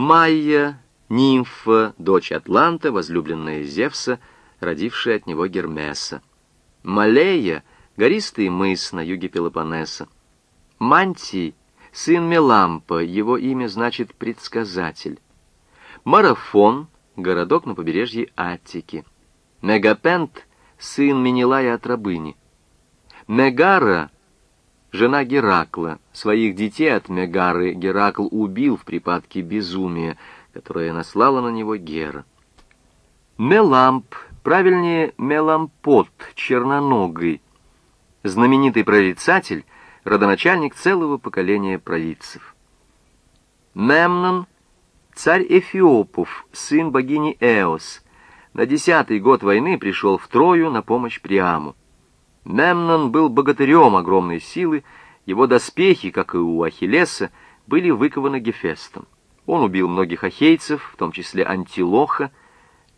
Майя, нимфа, дочь Атланта, возлюбленная Зевса, родившая от него Гермеса. Малея — гористый мыс на юге Пелопоннеса. Мантий — сын Мелампа, его имя значит «предсказатель». Марафон — городок на побережье Аттики. Мегапент — сын Менелая от рабыни. Мегара — жена Геракла. Своих детей от Мегары Геракл убил в припадке безумия, которое наслала на него Гера. Меламп — правильнее Мелампот, черноногий, знаменитый прорицатель, родоначальник целого поколения провидцев. Мемнон, царь Эфиопов, сын богини Эос, на десятый год войны пришел в Трою на помощь Приаму. Мемнон был богатырем огромной силы, его доспехи, как и у Ахиллеса, были выкованы Гефестом. Он убил многих ахейцев, в том числе Антилоха,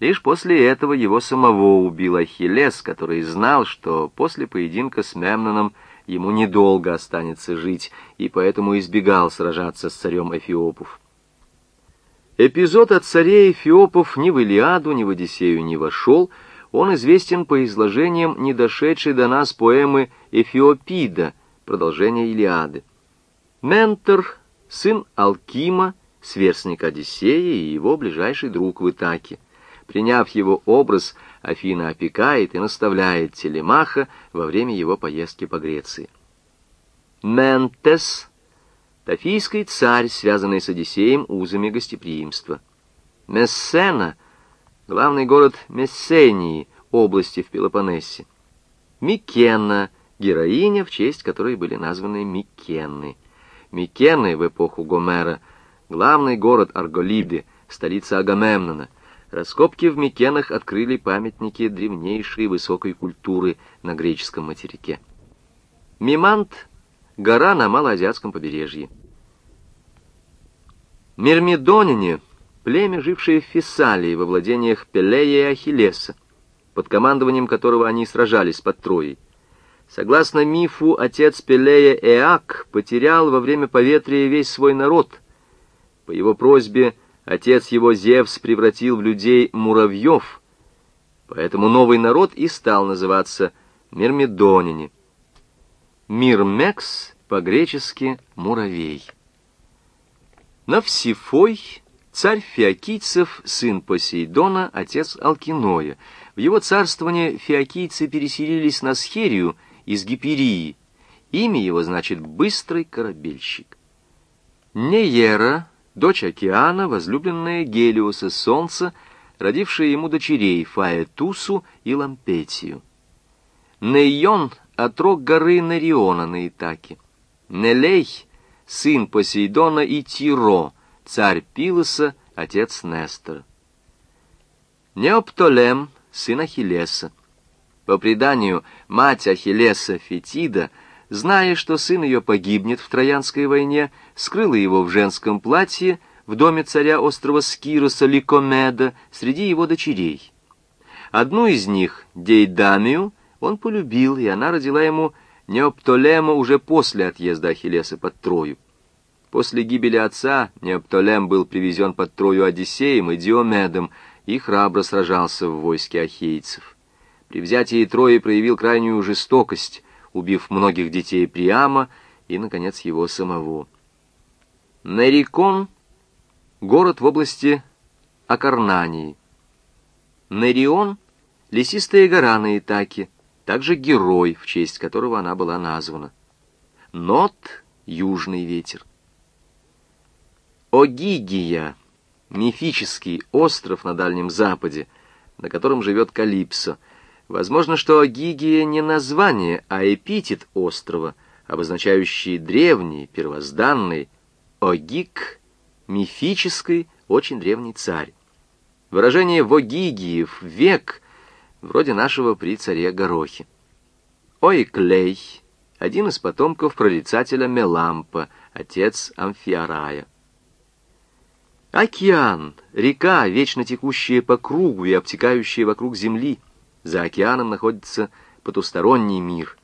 Лишь после этого его самого убил Ахиллес, который знал, что после поединка с Мемноном ему недолго останется жить, и поэтому избегал сражаться с царем Эфиопов. Эпизод от царей Эфиопов ни в Илиаду, ни в Одиссею не вошел, он известен по изложениям не дошедшей до нас поэмы Эфиопида, продолжение Илиады. Ментор, сын Алкима, сверстник Одиссея и его ближайший друг в Итаке. Приняв его образ, Афина опекает и наставляет Телемаха во время его поездки по Греции. Ментес — Тафийский царь, связанный с Одиссеем узами гостеприимства. Мессена — главный город Мессении, области в Пелопоннесе. Микена — героиня, в честь которой были названы Микенны. Микены в эпоху Гомера — главный город Арголиды, столица Агамемнона — Раскопки в Микенах открыли памятники древнейшей высокой культуры на греческом материке. Мимант — гора на малоазиатском побережье. Мирмидонине — племя, жившее в Фессалии во владениях Пелея и Ахиллеса, под командованием которого они сражались под Троей. Согласно мифу, отец Пелея Эак потерял во время поветрия весь свой народ. По его просьбе Отец его Зевс превратил в людей муравьев, поэтому новый народ и стал называться Мирмидонине. Мирмекс по-гречески «муравей». Навсифой — царь фиокийцев, сын Посейдона, отец Алкиноя. В его царствование фиокийцы переселились на Схерию из Гиперии. Имя его значит «быстрый корабельщик». Неера дочь океана, возлюбленная Гелиоса Солнца, родившая ему дочерей Фаэтусу и Лампетию. Нейон — отрок горы Нериона на Итаке. Нелей — сын Посейдона и Тиро, царь Пилоса, отец Нестора. Неоптолем — сын Ахиллеса. По преданию, мать Ахиллеса Фетида — зная, что сын ее погибнет в Троянской войне, скрыла его в женском платье в доме царя острова Скироса Ликомеда среди его дочерей. Одну из них, Дейдамию, он полюбил, и она родила ему Неоптолема уже после отъезда Ахиллеса под Трою. После гибели отца Неоптолем был привезен под Трою Одиссеем и Диомедом и храбро сражался в войске ахейцев. При взятии Трои проявил крайнюю жестокость, убив многих детей Приама и, наконец, его самого. Нерикон — город в области Акарнании. Нерион — лесистая гора на Итаке, также герой, в честь которого она была названа. Нот — южный ветер. Огигия — мифический остров на Дальнем Западе, на котором живет Калипсо — Возможно, что Гигия не название, а эпитет острова, обозначающий древний, первозданный, Огик, мифический, очень древний царь. Выражение «вогигиев» — век, вроде нашего при царе Горохе. Ойклей — один из потомков прорицателя Мелампа, отец Амфиарая. Океан — река, вечно текущая по кругу и обтекающая вокруг земли — за океаном находится потусторонний мир.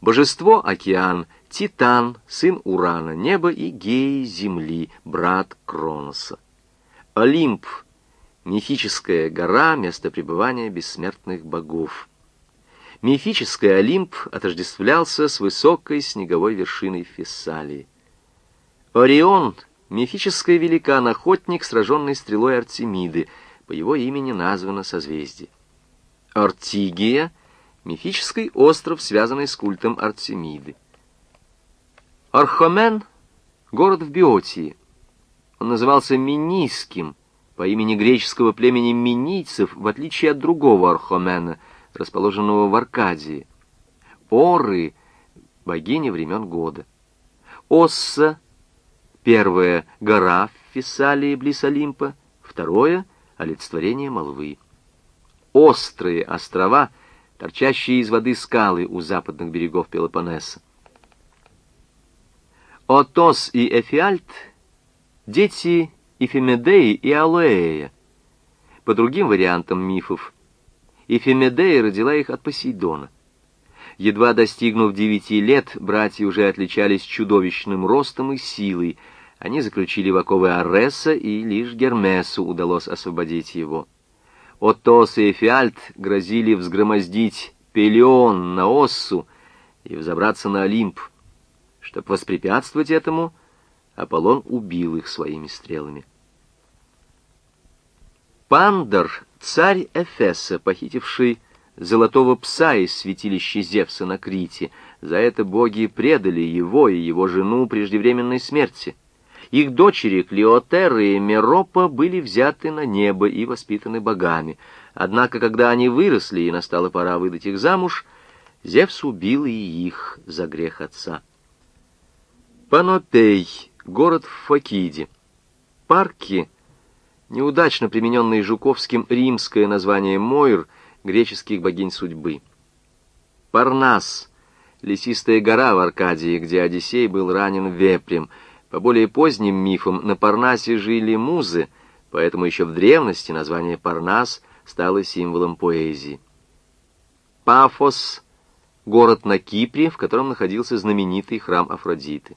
Божество — океан, Титан, сын Урана, небо и Гей — земли, брат Кроноса. Олимп — мифическая гора, место пребывания бессмертных богов. Мифический Олимп отождествлялся с высокой снеговой вершиной Фессалии. Орион — мифический великан-охотник, сраженный стрелой Артемиды, по его имени названо созвездие. Артигия — мифический остров, связанный с культом Артемиды. Архомен — город в Биотии. Он назывался Минийским, по имени греческого племени минийцев, в отличие от другого Архомена, расположенного в Аркадии. Оры — богиня времен года. Осса — первая гора в Фессалии близ Олимпа, второе — олицетворение молвы. Острые острова, торчащие из воды скалы у западных берегов Пелопоннеса. Отос и Эфиальт — дети Ифемедеи и Алоэя. По другим вариантам мифов, Ифемедея родила их от Посейдона. Едва достигнув девяти лет, братья уже отличались чудовищным ростом и силой. Они заключили в оковы Ареса, и лишь Гермесу удалось освободить его. Отос и Эфиальт грозили взгромоздить Пелион на Оссу и взобраться на Олимп. Чтобы воспрепятствовать этому, Аполлон убил их своими стрелами. Пандор, царь Эфеса, похитивший золотого пса из святилища Зевса на Крите, за это боги предали его и его жену преждевременной смерти. Их дочери Клеотера и Меропа были взяты на небо и воспитаны богами. Однако, когда они выросли и настала пора выдать их замуж, Зевс убил и их за грех отца. Панопей, город в Факиде. Парки, неудачно примененные Жуковским римское название Мойр, греческих богинь судьбы. Парнас, лесистая гора в Аркадии, где Одиссей был ранен вепрем. По более поздним мифам на Парнасе жили музы, поэтому еще в древности название Парнас стало символом поэзии. Пафос — город на Кипре, в котором находился знаменитый храм Афродиты.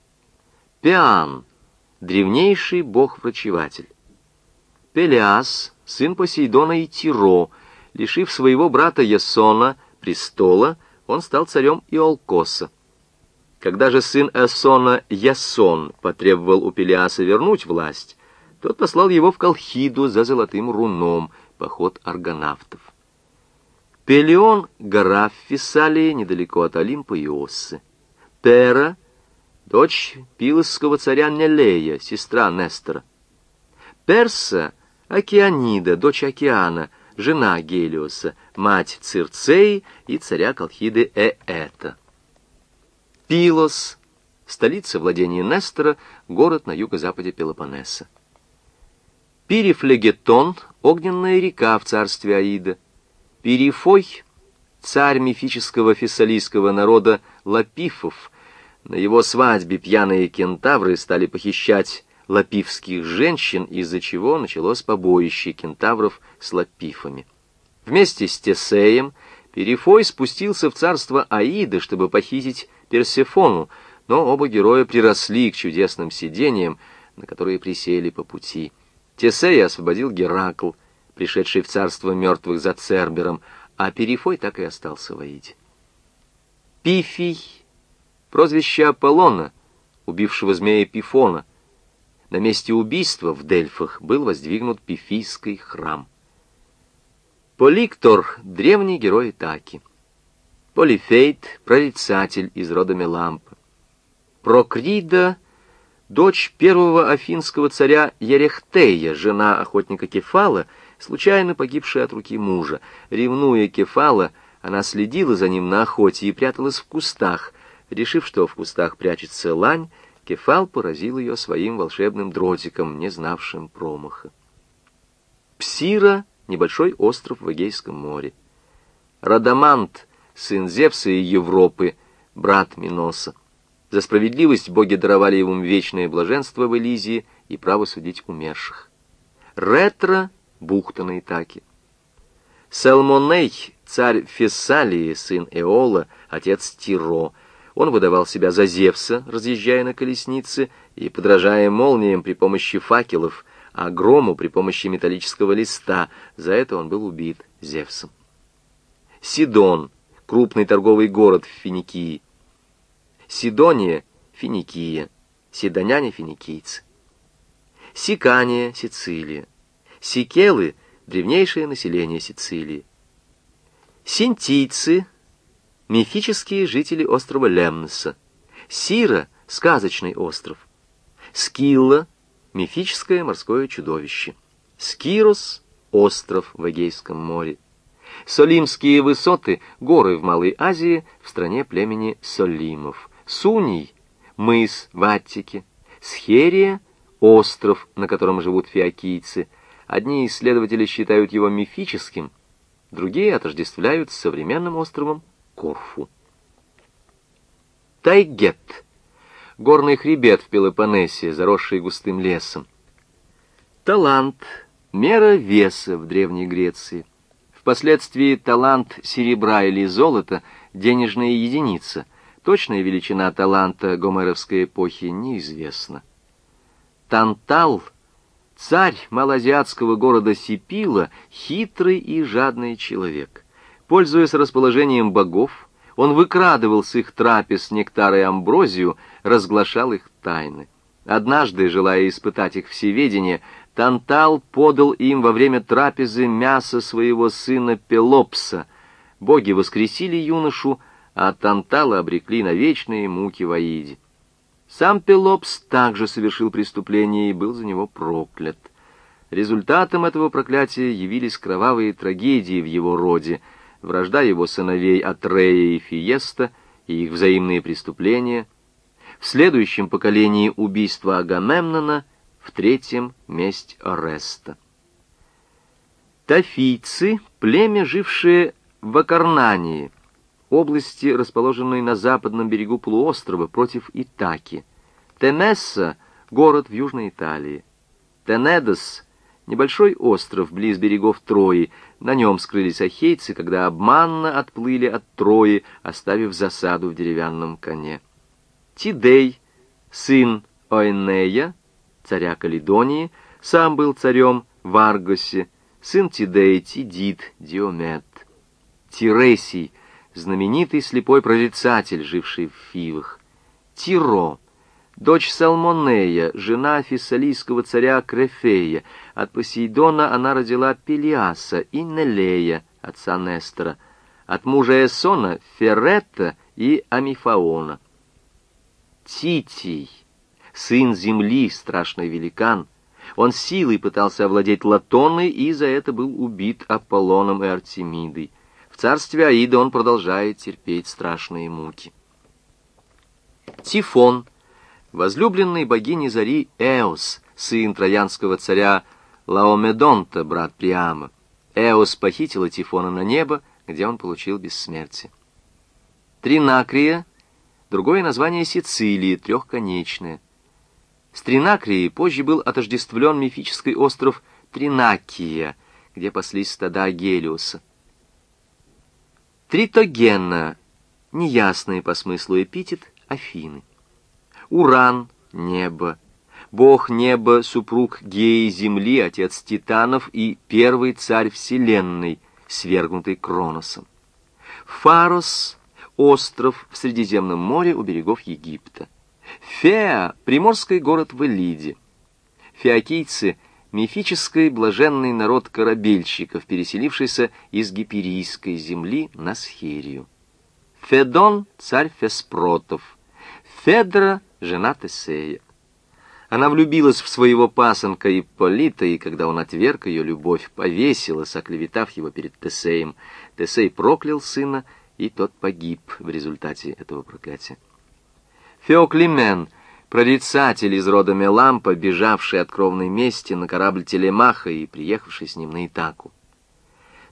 Пиан — древнейший бог-врачеватель. Пелиас, сын Посейдона и Тиро, лишив своего брата Ясона престола, он стал царем Иолкоса. Когда же сын Эсона Ясон потребовал у Пелиаса вернуть власть, тот послал его в Колхиду за золотым руном, поход аргонавтов. Пелион — гора в Фессалии, недалеко от Олимпа и Оссы. Пера — дочь пилосского царя Нелея, сестра Нестора. Перса — Океанида, дочь Океана, жена Гелиоса, мать Цирцеи и царя Колхиды Ээта. Пилос — столица владения Нестора, город на юго-западе Пелопоннеса. Пирифлегетон — огненная река в царстве Аида. Пирифой — царь мифического фессалийского народа Лапифов — на его свадьбе пьяные кентавры стали похищать лапивских женщин, из-за чего началось побоище кентавров с лапифами. Вместе с Тесеем Перифой спустился в царство Аида, чтобы похитить Персефону, но оба героя приросли к чудесным сидениям, на которые присели по пути. Тесея освободил Геракл, пришедший в царство мертвых за Цербером, а Перифой так и остался в Аиде. Пифий прозвище Аполлона, убившего змея Пифона. На месте убийства в Дельфах был воздвигнут Пифийский храм. Поликтор — древний герой Итаки. Полифейт — прорицатель из рода Мелампа. Прокрида — дочь первого афинского царя Ерехтея, жена охотника Кефала, случайно погибшая от руки мужа. Ревнуя Кефала, она следила за ним на охоте и пряталась в кустах, Решив, что в кустах прячется лань, Кефал поразил ее своим волшебным дротиком, не знавшим промаха. Псира — небольшой остров в Эгейском море. Радамант, сын Зевса и Европы, брат Миноса. За справедливость боги даровали ему вечное блаженство в Элизии и право судить умерших. Ретро — бухта на Итаке. Салмоней, царь Фессалии, сын Эола, отец Тиро — он выдавал себя за Зевса, разъезжая на колеснице и подражая молниям при помощи факелов, а грому при помощи металлического листа. За это он был убит Зевсом. Сидон, крупный торговый город в Финикии. Сидония, Финикия. Сидоняне, финикийцы. Сикания, Сицилия. Сикелы — древнейшее население Сицилии. Синтийцы — мифические жители острова Лемноса. Сира — сказочный остров. Скилла — мифическое морское чудовище. Скирос — остров в Эгейском море. Солимские высоты — горы в Малой Азии, в стране племени Солимов. Суний — мыс в Аттике. Схерия — остров, на котором живут фиокийцы. Одни исследователи считают его мифическим, другие отождествляют с современным островом Корфу. Тайгет — горный хребет в Пелопоннесе, заросший густым лесом. Талант — мера веса в Древней Греции. Впоследствии талант серебра или золота — денежная единица. Точная величина таланта гомеровской эпохи неизвестна. Тантал — царь малоазиатского города Сипила, хитрый и жадный человек. Пользуясь расположением богов, он выкрадывал с их трапез нектар и амброзию, разглашал их тайны. Однажды, желая испытать их всеведение, Тантал подал им во время трапезы мясо своего сына Пелопса. Боги воскресили юношу, а Тантала обрекли на вечные муки в Аиде. Сам Пелопс также совершил преступление и был за него проклят. Результатом этого проклятия явились кровавые трагедии в его роде — вражда его сыновей Атрея и Фиеста и их взаимные преступления, в следующем поколении убийство Агамемнона, в третьем — месть Ореста. Тафийцы — племя, жившее в Акарнании, области, расположенной на западном берегу полуострова против Итаки. Темесса — город в Южной Италии. Тенедос — небольшой остров близ берегов Трои, на нем скрылись ахейцы, когда обманно отплыли от Трои, оставив засаду в деревянном коне. Тидей, сын Оэнея, царя Каледонии, сам был царем в Аргосе, сын Тидея Тидит, Диомет. Тиресий, знаменитый слепой прорицатель, живший в Фивах. Тиро, дочь Салмонея, жена фессалийского царя Крефея. От Посейдона она родила Пелиаса и Нелея, отца Нестора. От мужа Эсона — Ферретта и Амифаона. Титий, сын земли, страшный великан. Он силой пытался овладеть Латоной и за это был убит Аполлоном и Артемидой. В царстве Аида он продолжает терпеть страшные муки. Тифон — возлюбленный богини Зари Эос, сын троянского царя Лаомедонта, брат Приама. Эос похитила Тифона на небо, где он получил бессмертие. Тринакрия — другое название Сицилии, трехконечное. С Тринакрией позже был отождествлен мифический остров Тринакия, где паслись стада Гелиоса. Тритогенна — неясный по смыслу эпитет Афины. Уран — небо, бог неба, супруг Геи Земли, отец титанов и первый царь Вселенной, свергнутый Кроносом. Фарос — остров в Средиземном море у берегов Египта. Феа — приморский город в Элиде. Феокийцы — мифический блаженный народ корабельщиков, переселившийся из гиперийской земли на Схерию. Федон — царь Феспротов. Федра жена Тесея. Она влюбилась в своего пасынка Ипполита, и когда он отверг ее любовь, повесилась, оклеветав его перед Тесеем. Тесей проклял сына, и тот погиб в результате этого проклятия. Феоклимен, прорицатель из рода Мелампа, бежавший от кровной мести на корабль Телемаха и приехавший с ним на Итаку.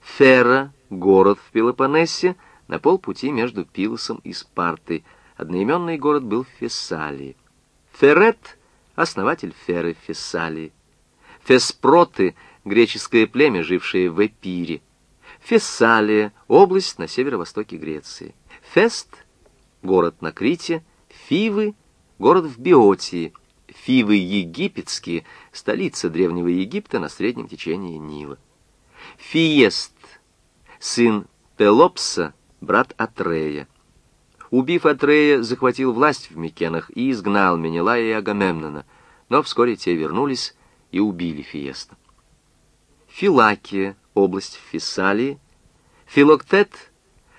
Фера, город в Пелопоннесе, на полпути между Пилосом и Спартой, Одноименный город в Фессалии. Ферет — основатель Феры Фессалии. Феспроты — греческое племя, жившее в Эпире. Фессалия — область на северо-востоке Греции. Фест — город на Крите. Фивы — город в Биотии. Фивы египетские, столица древнего Египта на среднем течении Нила. Фиест, сын Пелопса, брат Атрея. Убив Атрея, захватил власть в Микенах и изгнал Менелая и Агамемнона, но вскоре те вернулись и убили Фиеста. Филакия, область Фессалии. Филоктет,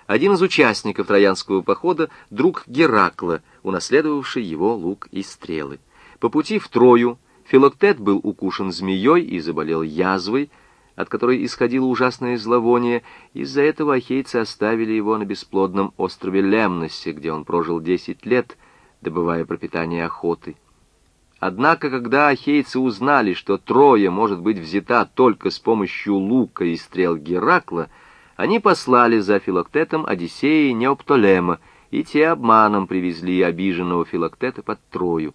один из участников Троянского похода, друг Геракла, унаследовавший его лук и стрелы. По пути в Трою Филоктет был укушен змеей и заболел язвой, от которой исходило ужасное зловоние, из-за этого ахейцы оставили его на бесплодном острове Лемносе, где он прожил десять лет, добывая пропитание охотой. Однако, когда ахейцы узнали, что Троя может быть взята только с помощью лука и стрел Геракла, они послали за Филоктетом Одиссея и Неоптолема, и те обманом привезли обиженного Филоктета под Трою.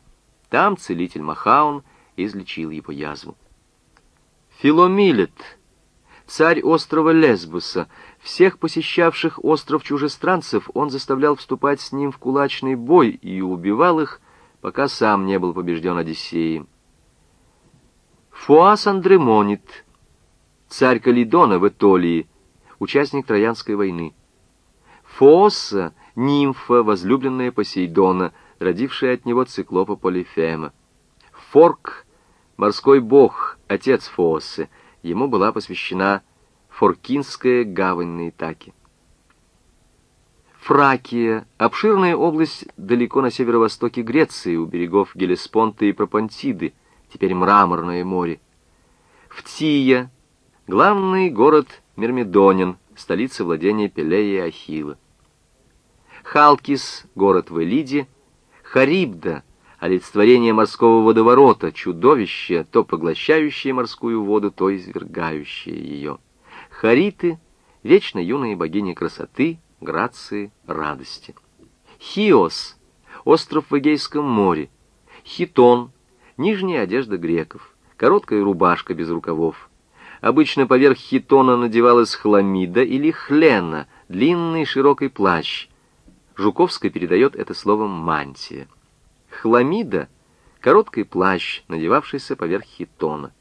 Там целитель Махаун излечил его язву. Филомилет, царь острова Лесбуса, всех посещавших остров чужестранцев он заставлял вступать с ним в кулачный бой и убивал их, пока сам не был побежден Одиссеем. Фуас Андремонит, царь Калидона в Этолии, участник Троянской войны. Фоосса, нимфа, возлюбленная Посейдона, родившая от него циклопа Полифема. Форк, морской бог, отец Фооссы, ему была посвящена Форкинская гавань на Итаке. Фракия — обширная область далеко на северо-востоке Греции, у берегов Гелеспонта и Пропонтиды, теперь мраморное море. Фтия — главный город Мирмидонин, столица владения Пелея и Ахилла. Халкис — город в Элиде. Харибда — олицетворение морского водоворота, чудовище, то поглощающее морскую воду, то извергающее ее. Хариты — вечно юные богини красоты — грации, радости. Хиос — остров в Эгейском море. Хитон — нижняя одежда греков, короткая рубашка без рукавов. Обычно поверх хитона надевалась хламида или хлена, длинный широкий плащ. Жуковская передает это словом «мантия». Хламида — короткий плащ, надевавшийся поверх хитона.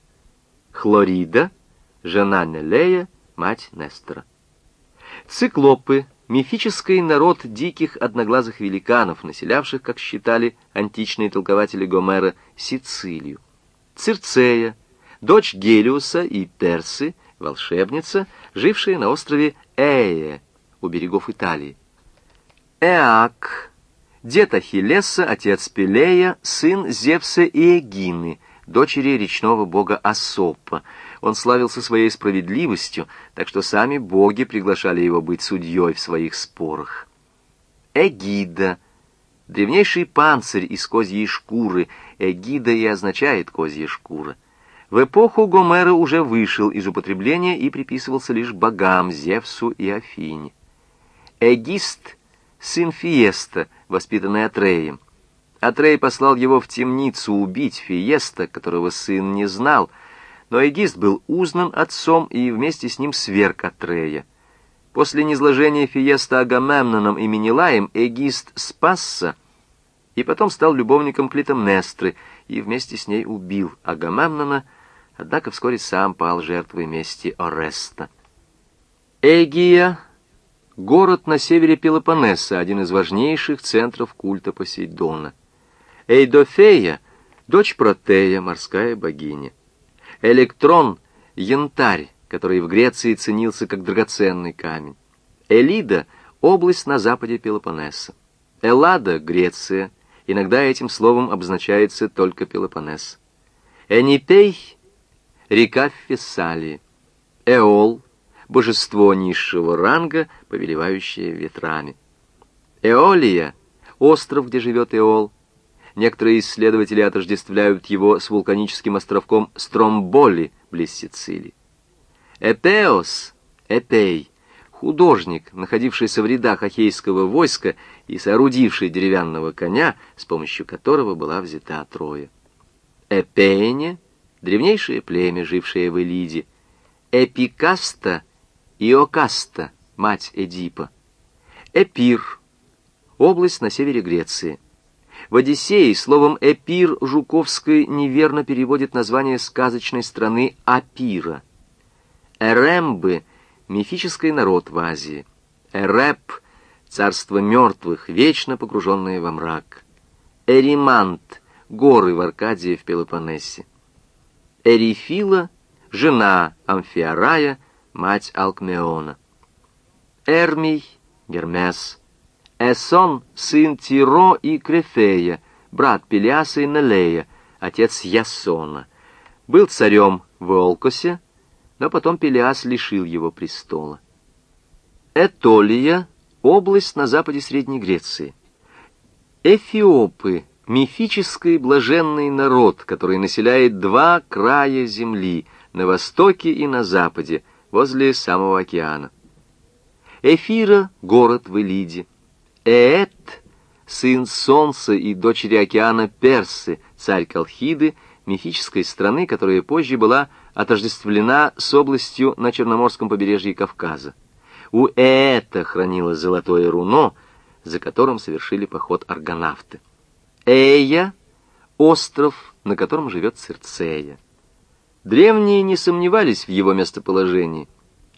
Хлорида — жена Нелея, мать Нестора. Циклопы мифический народ диких одноглазых великанов, населявших, как считали античные толкователи Гомера, Сицилию. Цирцея, дочь Гелиуса и Персы, волшебница, жившая на острове Эе у берегов Италии. Эак, дед Ахиллеса, отец Пелея, сын Зевса и Эгины, дочери речного бога Асопа, он славился своей справедливостью, так что сами боги приглашали его быть судьей в своих спорах. Эгида — древнейший панцирь из козьей шкуры, эгида и означает козья шкура. В эпоху Гомера уже вышел из употребления и приписывался лишь богам Зевсу и Афине. Эгист — сын Фиеста, воспитанный Атреем. Атрей послал его в темницу убить Фиеста, которого сын не знал — но Эгист был узнан отцом и вместе с ним сверг Атрея. После низложения Фиеста Агамемноном и Менелаем Эгист спасся и потом стал любовником Клитомнестры и вместе с ней убил Агамемнона, однако вскоре сам пал жертвой мести Ореста. Эгия — город на севере Пелопоннеса, один из важнейших центров культа Посейдона. Эйдофея — дочь Протея, морская богиня. Электрон — янтарь, который в Греции ценился как драгоценный камень. Элида — область на западе Пелопоннеса. Эллада — Греция, иногда этим словом обозначается только Пелопоннес. Энипей — река в Фессалии. Эол — божество низшего ранга, повелевающее ветрами. Эолия — остров, где живет Эол — Некоторые исследователи отождествляют его с вулканическим островком Стромболи, близ Сицилии. Эпеос, Эпей, художник, находившийся в рядах ахейского войска и соорудивший деревянного коня, с помощью которого была взята Троя. Эпейне, древнейшее племя, жившее в Элиде. Эпикаста и Окаста, мать Эдипа. Эпир, область на севере Греции. В «Одиссее» словом «эпир» Жуковской неверно переводит название сказочной страны Апира. Эрембы — мифический народ в Азии. Эреп — царство мертвых, вечно погруженное во мрак. Эримант — горы в Аркадии в Пелопоннесе. Эрифила — жена Амфиарая, мать Алкмеона. Эрмий — Гермес. Эсон — сын Тиро и Крефея, брат Пелиаса и Нелея, отец Ясона. Был царем в Олкосе, но потом Пелиас лишил его престола. Этолия — область на западе Средней Греции. Эфиопы — мифический блаженный народ, который населяет два края земли, на востоке и на западе, возле самого океана. Эфира — город в Элиде. Эет — сын Солнца и дочери океана Персы, царь Колхиды, мифической страны, которая позже была отождествлена с областью на Черноморском побережье Кавказа. У Ээта хранилось золотое руно, за которым совершили поход аргонавты. Эя — остров, на котором живет Цирцея. Древние не сомневались в его местоположении.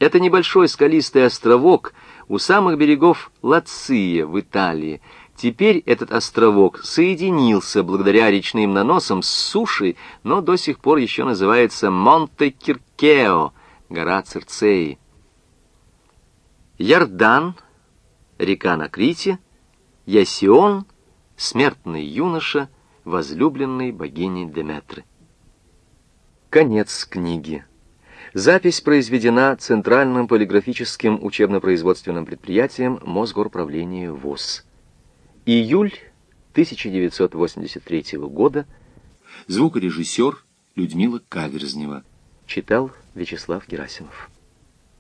Это небольшой скалистый островок у самых берегов Лация в Италии. Теперь этот островок соединился благодаря речным наносам с сушей, но до сих пор еще называется Монте-Киркео, гора Цирцеи. Ярдан, река на Крите, Ясион, смертный юноша, возлюбленный богини Деметры. Конец книги. Запись произведена Центральным полиграфическим учебно-производственным предприятием Мосгорправления ВОЗ. Июль 1983 года. Звукорежиссер Людмила Каверзнева. Читал Вячеслав Герасимов.